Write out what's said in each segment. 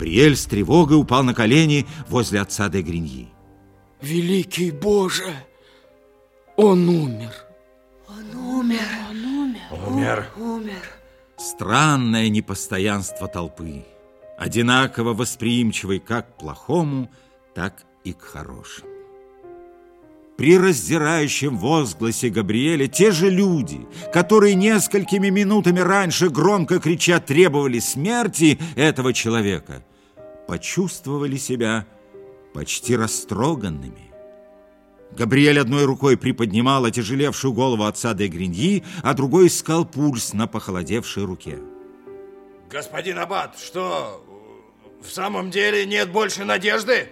Габриэль с тревогой упал на колени возле отца де Гриньи. Великий Боже, он умер. Он умер. Он умер. Умер. Умер. Странное непостоянство толпы, одинаково восприимчивой как к плохому, так и к хорошему. При раздирающем возгласе Габриэля те же люди, которые несколькими минутами раньше громко крича требовали смерти этого человека, почувствовали себя почти растроганными. Габриэль одной рукой приподнимал отяжелевшую голову отца де Гриньи, а другой искал пульс на похолодевшей руке. Господин Аббат, что, в самом деле нет больше надежды?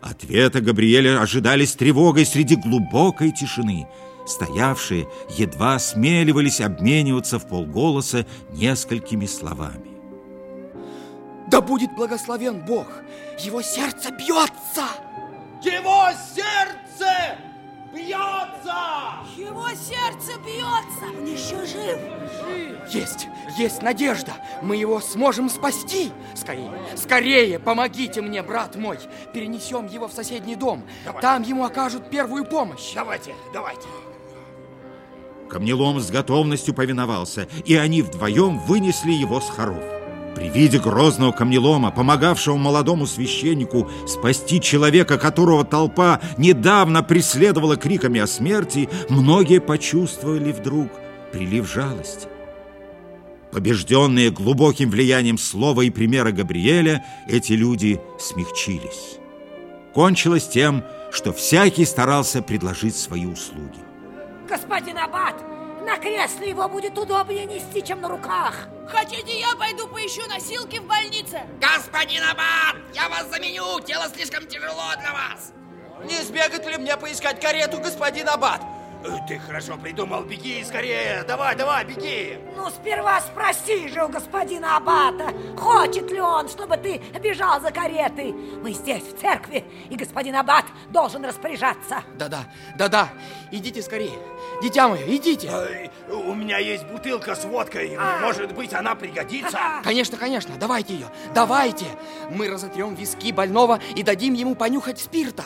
Ответа Габриэля ожидали с тревогой среди глубокой тишины. Стоявшие едва осмеливались обмениваться в полголоса несколькими словами. Да будет благословен Бог! Его сердце бьется! Его сердце бьется! Его сердце бьется! Он еще жив! Есть, есть надежда! Мы его сможем спасти! Скорее, скорее, помогите мне, брат мой! Перенесем его в соседний дом. Давай. Там ему окажут первую помощь. Давайте, давайте. Камнелом с готовностью повиновался, и они вдвоем вынесли его с хоров. При виде грозного камнелома, помогавшего молодому священнику спасти человека, которого толпа недавно преследовала криками о смерти, многие почувствовали вдруг прилив жалости. Побежденные глубоким влиянием слова и примера Габриэля, эти люди смягчились. Кончилось тем, что всякий старался предложить свои услуги. Господин Аббат, на кресле его будет удобнее нести, чем на руках. Хотите, я пойду поищу носилки в больнице? Господин Аббат, я вас заменю, тело слишком тяжело для вас. Не сбегать ли мне поискать карету, господин Аббат? Ты хорошо придумал, беги скорее. Давай, давай, беги. Ну, сперва спроси же у господина Аббата, хочет ли он, чтобы ты бежал за каретой. Мы здесь, в церкви, и господин Аббат должен распоряжаться. Да-да, да-да, идите скорее. Дитя мое, идите. Ай, У меня есть бутылка с водкой. А. Может быть, она пригодится? Конечно, конечно, давайте ее, давайте. Мы разотрем виски больного и дадим ему понюхать спирта.